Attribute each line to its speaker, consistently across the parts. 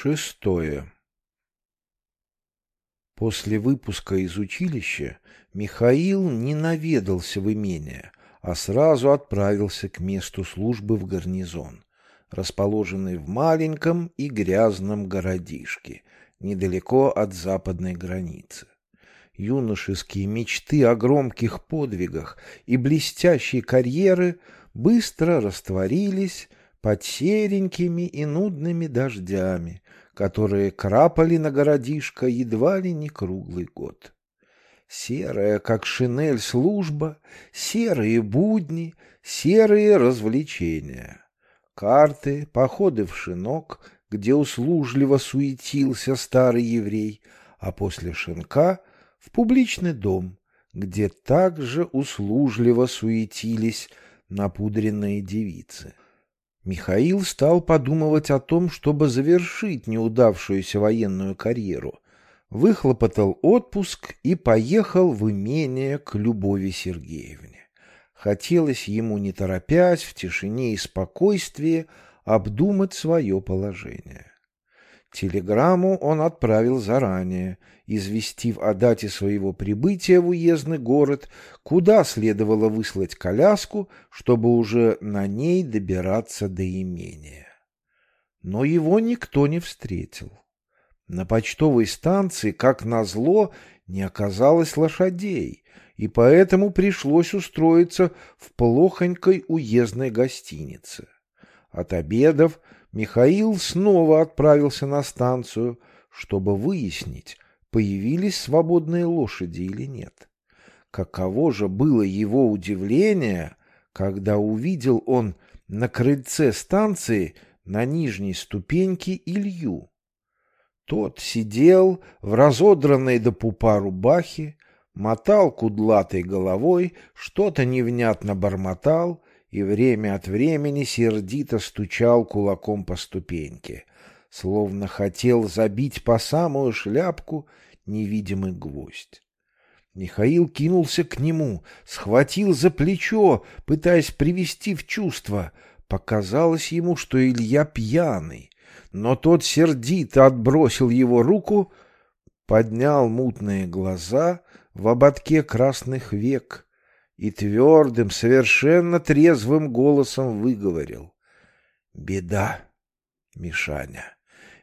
Speaker 1: Шестое. После выпуска из училища Михаил не наведался в имение, а сразу отправился к месту службы в гарнизон, расположенный в маленьком и грязном городишке, недалеко от западной границы. Юношеские мечты о громких подвигах и блестящей карьеры быстро растворились под серенькими и нудными дождями, которые крапали на городишко едва ли не круглый год. Серая, как шинель, служба, серые будни, серые развлечения. Карты, походы в шинок, где услужливо суетился старый еврей, а после шинка — в публичный дом, где также услужливо суетились напудренные девицы. Михаил стал подумывать о том, чтобы завершить неудавшуюся военную карьеру, выхлопотал отпуск и поехал в имение к Любови Сергеевне. Хотелось ему, не торопясь, в тишине и спокойствии обдумать свое положение. Телеграмму он отправил заранее, известив о дате своего прибытия в уездный город, куда следовало выслать коляску, чтобы уже на ней добираться до имения. Но его никто не встретил. На почтовой станции, как назло, не оказалось лошадей, и поэтому пришлось устроиться в плохонькой уездной гостинице. От обедов Михаил снова отправился на станцию, чтобы выяснить, появились свободные лошади или нет. Каково же было его удивление, когда увидел он на крыльце станции на нижней ступеньке Илью. Тот сидел в разодранной до пупа рубахе, мотал кудлатой головой, что-то невнятно бормотал и время от времени сердито стучал кулаком по ступеньке, словно хотел забить по самую шляпку невидимый гвоздь. Михаил кинулся к нему, схватил за плечо, пытаясь привести в чувство. Показалось ему, что Илья пьяный, но тот сердито отбросил его руку, поднял мутные глаза в ободке красных век — и твердым, совершенно трезвым голосом выговорил. «Беда, Мишаня,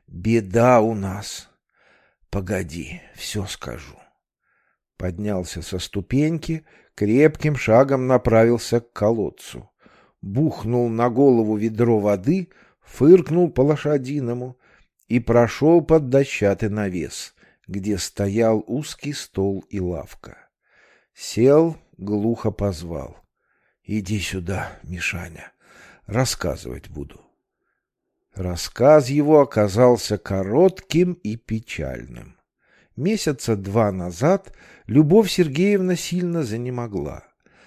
Speaker 1: беда у нас. Погоди, все скажу». Поднялся со ступеньки, крепким шагом направился к колодцу. Бухнул на голову ведро воды, фыркнул по лошадиному и прошел под дощатый навес, где стоял узкий стол и лавка. Сел, глухо позвал. «Иди сюда, Мишаня, рассказывать буду». Рассказ его оказался коротким и печальным. Месяца два назад Любовь Сергеевна сильно занемогла.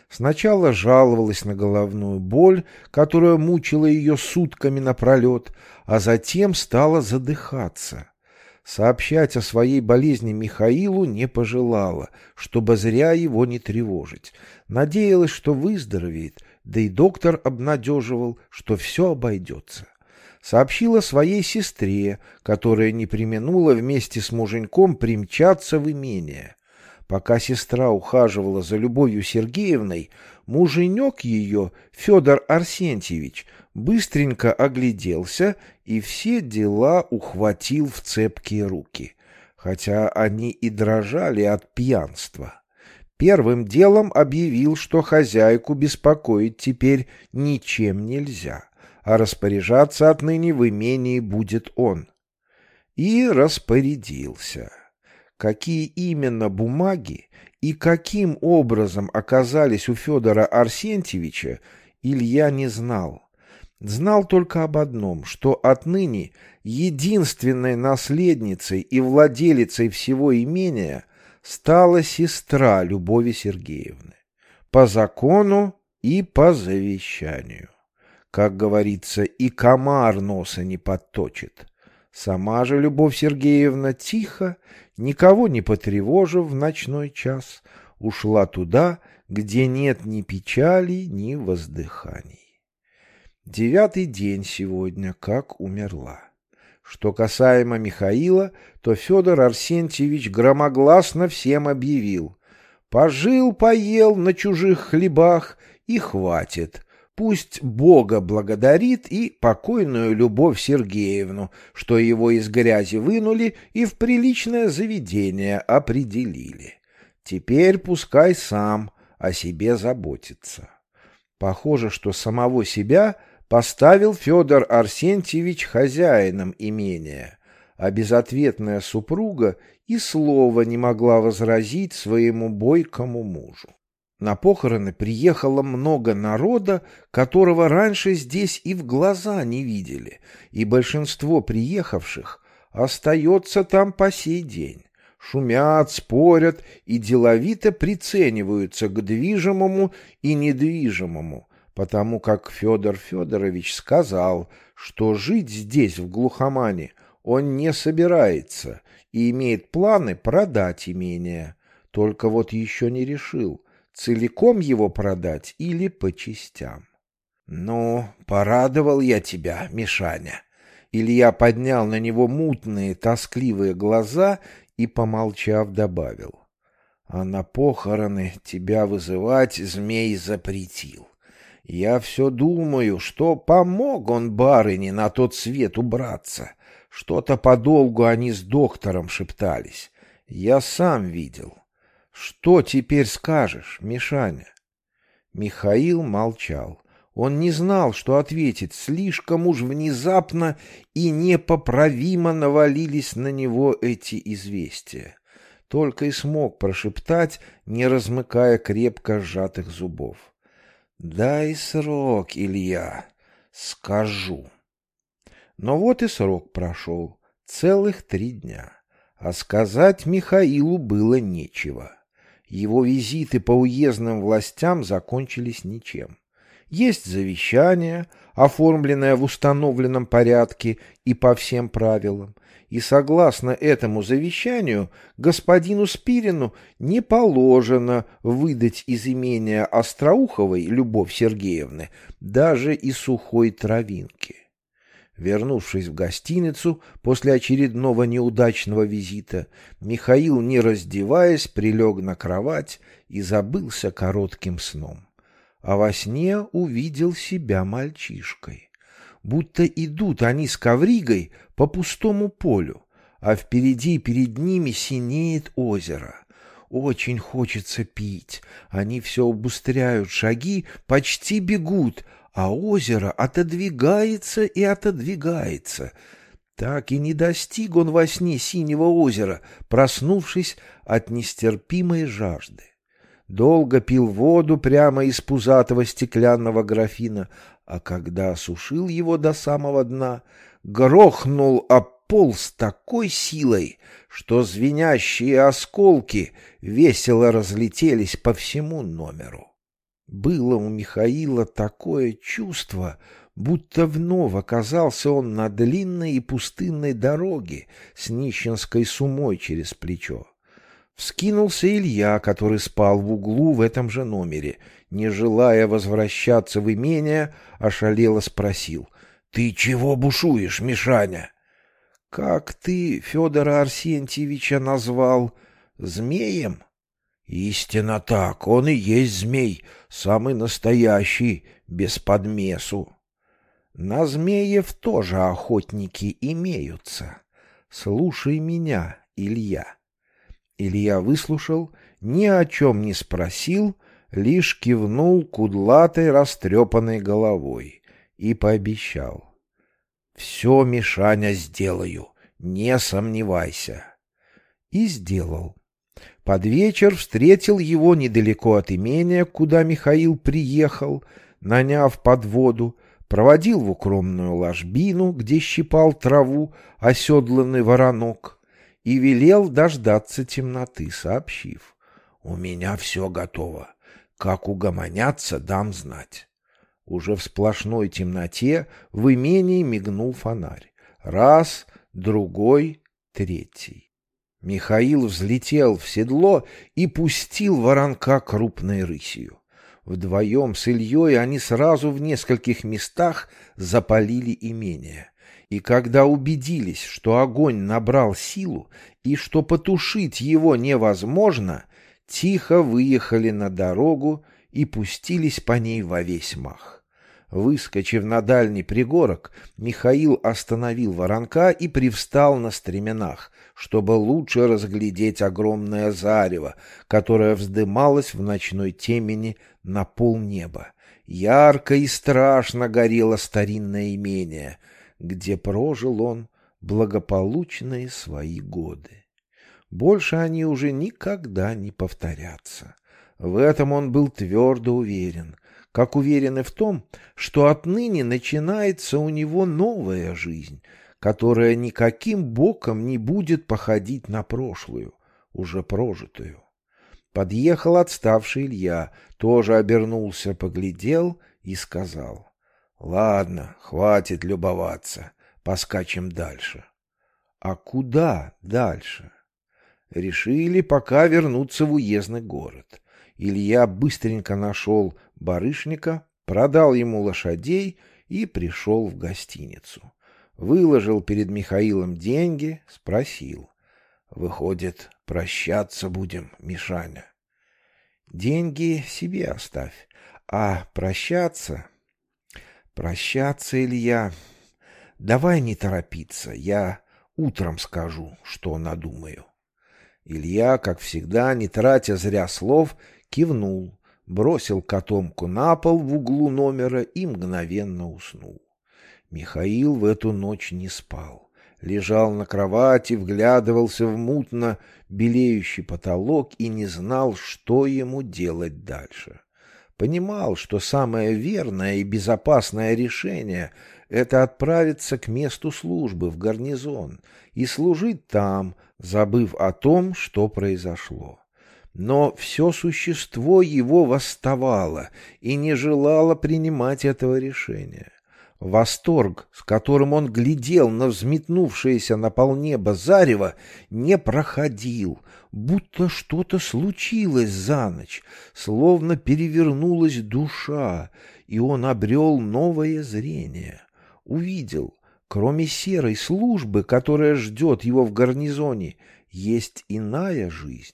Speaker 1: Сначала жаловалась на головную боль, которая мучила ее сутками напролет, а затем стала задыхаться. Сообщать о своей болезни Михаилу не пожелала, чтобы зря его не тревожить. Надеялась, что выздоровеет, да и доктор обнадеживал, что все обойдется. Сообщила своей сестре, которая не применула вместе с муженьком примчаться в имение. Пока сестра ухаживала за Любовью Сергеевной, муженек ее, Федор Арсентьевич, быстренько огляделся и все дела ухватил в цепкие руки, хотя они и дрожали от пьянства. Первым делом объявил, что хозяйку беспокоить теперь ничем нельзя, а распоряжаться отныне в имении будет он. И распорядился. Какие именно бумаги и каким образом оказались у Федора Арсентьевича, Илья не знал. Знал только об одном, что отныне единственной наследницей и владелицей всего имения стала сестра Любови Сергеевны. По закону и по завещанию. Как говорится, и комар носа не подточит. Сама же Любовь Сергеевна тихо, никого не потревожив в ночной час, ушла туда, где нет ни печали, ни воздыханий. Девятый день сегодня, как умерла. Что касаемо Михаила, то Федор Арсентьевич громогласно всем объявил. Пожил, поел на чужих хлебах и хватит. Пусть Бога благодарит и покойную Любовь Сергеевну, что его из грязи вынули и в приличное заведение определили. Теперь пускай сам о себе заботится. Похоже, что самого себя поставил Федор Арсентьевич хозяином имения, а безответная супруга и слова не могла возразить своему бойкому мужу. На похороны приехало много народа, которого раньше здесь и в глаза не видели, и большинство приехавших остается там по сей день. Шумят, спорят и деловито прицениваются к движимому и недвижимому, потому как Федор Федорович сказал, что жить здесь, в глухомане, он не собирается и имеет планы продать имение. Только вот еще не решил, целиком его продать или по частям. «Ну, порадовал я тебя, Мишаня». Илья поднял на него мутные, тоскливые глаза и, помолчав, добавил. «А на похороны тебя вызывать змей запретил. Я все думаю, что помог он барыне на тот свет убраться. Что-то подолгу они с доктором шептались. Я сам видел. Что теперь скажешь, Мишаня? Михаил молчал. Он не знал, что ответить. Слишком уж внезапно и непоправимо навалились на него эти известия. Только и смог прошептать, не размыкая крепко сжатых зубов. Дай срок, Илья, скажу. Но вот и срок прошел, целых три дня. А сказать Михаилу было нечего. Его визиты по уездным властям закончились ничем. Есть завещание, оформленное в установленном порядке и по всем правилам, и согласно этому завещанию господину Спирину не положено выдать из имения Остроуховой Любовь Сергеевны даже и сухой травинки. Вернувшись в гостиницу после очередного неудачного визита, Михаил, не раздеваясь, прилег на кровать и забылся коротким сном. А во сне увидел себя мальчишкой будто идут они с ковригой по пустому полю, а впереди перед ними синеет озеро. Очень хочется пить. Они все убыстряют шаги, почти бегут, а озеро отодвигается и отодвигается. Так и не достиг он во сне синего озера, проснувшись от нестерпимой жажды. Долго пил воду прямо из пузатого стеклянного графина, а когда осушил его до самого дна, грохнул об пол с такой силой, что звенящие осколки весело разлетелись по всему номеру. Было у Михаила такое чувство, будто вновь оказался он на длинной и пустынной дороге с нищенской сумой через плечо. Вскинулся Илья, который спал в углу в этом же номере. Не желая возвращаться в имение, ошалело спросил. — Ты чего бушуешь, Мишаня? — Как ты Федора Арсентьевича назвал? Змеем? — Истинно так, он и есть змей, самый настоящий, без подмесу. На змеев тоже охотники имеются. Слушай меня, Илья. Илья выслушал, ни о чем не спросил, лишь кивнул кудлатой растрепанной головой и пообещал. «Все, Мишаня, сделаю, не сомневайся». И сделал. Под вечер встретил его недалеко от имения, куда Михаил приехал, наняв подводу, проводил в укромную ложбину, где щипал траву оседланный воронок — и велел дождаться темноты, сообщив. «У меня все готово. Как угомонятся, дам знать». Уже в сплошной темноте в имении мигнул фонарь. Раз, другой, третий. Михаил взлетел в седло и пустил воронка крупной рысью. Вдвоем с Ильей они сразу в нескольких местах запалили имение. И когда убедились, что огонь набрал силу и что потушить его невозможно, тихо выехали на дорогу и пустились по ней во весь мах. Выскочив на дальний пригорок, Михаил остановил воронка и привстал на стременах, чтобы лучше разглядеть огромное зарево, которое вздымалось в ночной темени на полнеба. Ярко и страшно горело старинное имение, где прожил он благополучные свои годы. Больше они уже никогда не повторятся. В этом он был твердо уверен — как уверены в том, что отныне начинается у него новая жизнь, которая никаким боком не будет походить на прошлую, уже прожитую. Подъехал отставший Илья, тоже обернулся, поглядел и сказал, «Ладно, хватит любоваться, поскачем дальше». «А куда дальше?» Решили пока вернуться в уездный город. Илья быстренько нашел барышника, продал ему лошадей и пришел в гостиницу. Выложил перед Михаилом деньги, спросил. «Выходит, прощаться будем, Мишаня?» «Деньги себе оставь, а прощаться...» «Прощаться, Илья...» «Давай не торопиться, я утром скажу, что надумаю». Илья, как всегда, не тратя зря слов, кивнул, бросил котомку на пол в углу номера и мгновенно уснул. Михаил в эту ночь не спал. Лежал на кровати, вглядывался в мутно белеющий потолок и не знал, что ему делать дальше. Понимал, что самое верное и безопасное решение — это отправиться к месту службы в гарнизон и служить там, забыв о том, что произошло но все существо его восставало и не желало принимать этого решения. Восторг, с которым он глядел на взметнувшееся на полнеба зарево, не проходил, будто что-то случилось за ночь, словно перевернулась душа, и он обрел новое зрение. Увидел, кроме серой службы, которая ждет его в гарнизоне, есть иная жизнь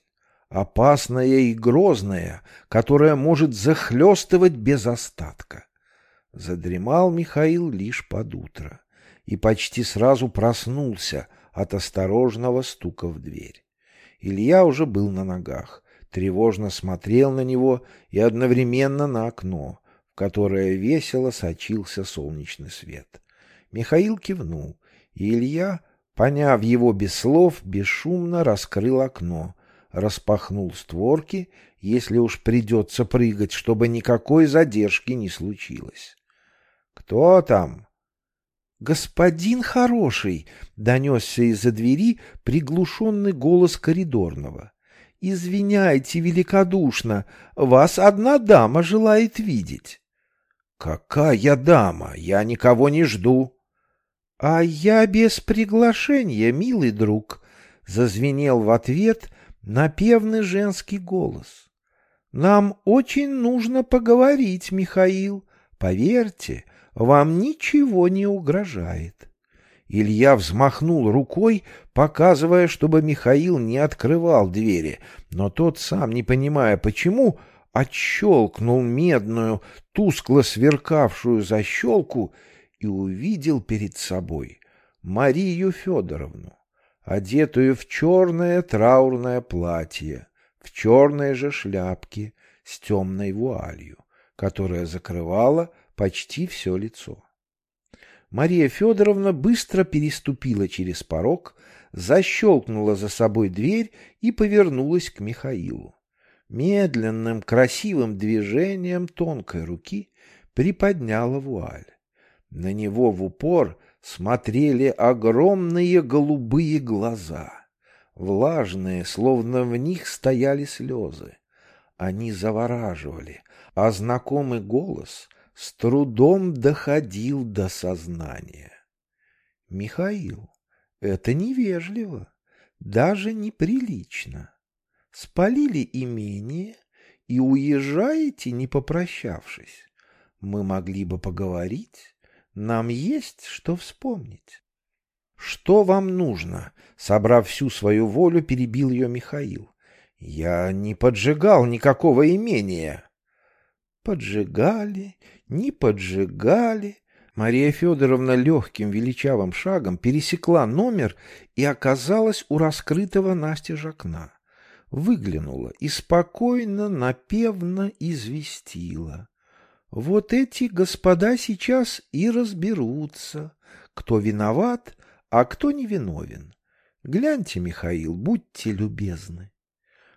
Speaker 1: опасная и грозная, которая может захлестывать без остатка. Задремал Михаил лишь под утро и почти сразу проснулся от осторожного стука в дверь. Илья уже был на ногах, тревожно смотрел на него и одновременно на окно, в которое весело сочился солнечный свет. Михаил кивнул, и Илья, поняв его без слов, бесшумно раскрыл окно, распахнул створки, если уж придется прыгать, чтобы никакой задержки не случилось. «Кто там?» «Господин хороший!» — донесся из-за двери приглушенный голос коридорного. «Извиняйте великодушно, вас одна дама желает видеть». «Какая дама? Я никого не жду». «А я без приглашения, милый друг», — зазвенел в ответ напевный женский голос. «Нам очень нужно поговорить, Михаил. Поверьте, вам ничего не угрожает». Илья взмахнул рукой, показывая, чтобы Михаил не открывал двери, но тот, сам не понимая почему, отщелкнул медную, тускло сверкавшую защелку и увидел перед собой Марию Федоровну одетую в черное траурное платье, в черной же шляпке с темной вуалью, которая закрывала почти все лицо. Мария Федоровна быстро переступила через порог, защелкнула за собой дверь и повернулась к Михаилу. Медленным, красивым движением тонкой руки приподняла вуаль. На него в упор смотрели огромные голубые глаза, влажные, словно в них стояли слезы. Они завораживали, а знакомый голос с трудом доходил до сознания. «Михаил, это невежливо, даже неприлично. Спалили имение и уезжаете, не попрощавшись. Мы могли бы поговорить». Нам есть что вспомнить. что вам нужно?» Собрав всю свою волю, перебил ее Михаил. «Я не поджигал никакого имения». «Поджигали, не поджигали». Мария Федоровна легким величавым шагом пересекла номер и оказалась у раскрытого настежь окна. Выглянула и спокойно, напевно известила. Вот эти господа сейчас и разберутся, кто виноват, а кто не виновен. Гляньте, Михаил, будьте любезны.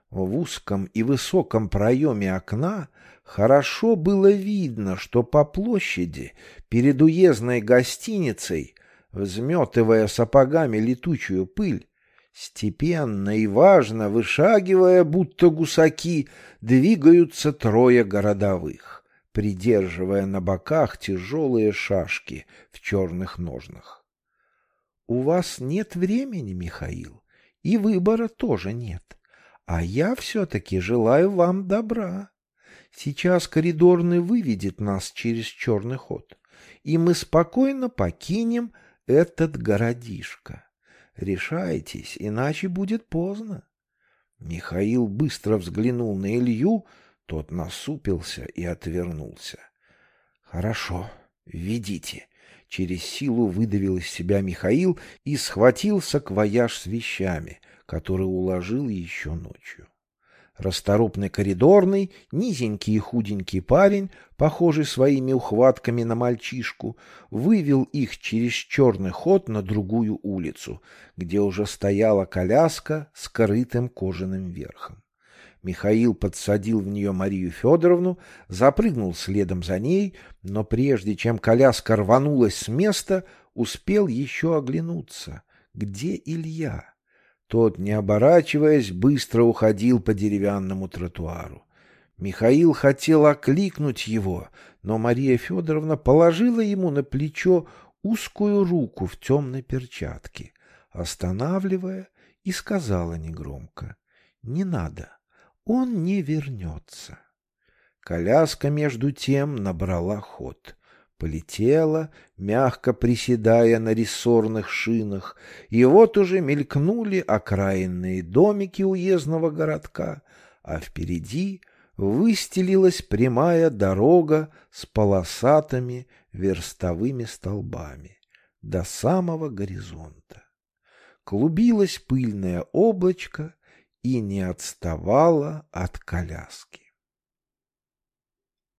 Speaker 1: В узком и высоком проеме окна хорошо было видно, что по площади перед уездной гостиницей, взметывая сапогами летучую пыль, степенно и важно, вышагивая, будто гусаки, двигаются трое городовых придерживая на боках тяжелые шашки в черных ножнах. — У вас нет времени, Михаил, и выбора тоже нет. А я все-таки желаю вам добра. Сейчас коридорный выведет нас через черный ход, и мы спокойно покинем этот городишко. Решайтесь, иначе будет поздно. Михаил быстро взглянул на Илью, тот насупился и отвернулся. «Хорошо, ведите». Через силу выдавил из себя Михаил и схватился к вояж с вещами, которые уложил еще ночью. Расторопный коридорный, низенький и худенький парень, похожий своими ухватками на мальчишку, вывел их через черный ход на другую улицу, где уже стояла коляска с крытым кожаным верхом. Михаил подсадил в нее Марию Федоровну, запрыгнул следом за ней, но прежде чем коляска рванулась с места, успел еще оглянуться. Где Илья? Тот, не оборачиваясь, быстро уходил по деревянному тротуару. Михаил хотел окликнуть его, но Мария Федоровна положила ему на плечо узкую руку в темной перчатке, останавливая, и сказала негромко «Не надо» он не вернется. Коляска, между тем, набрала ход. Полетела, мягко приседая на рессорных шинах, и вот уже мелькнули окраинные домики уездного городка, а впереди выстелилась прямая дорога с полосатыми верстовыми столбами до самого горизонта. Клубилось пыльное облачко, и не отставала от коляски.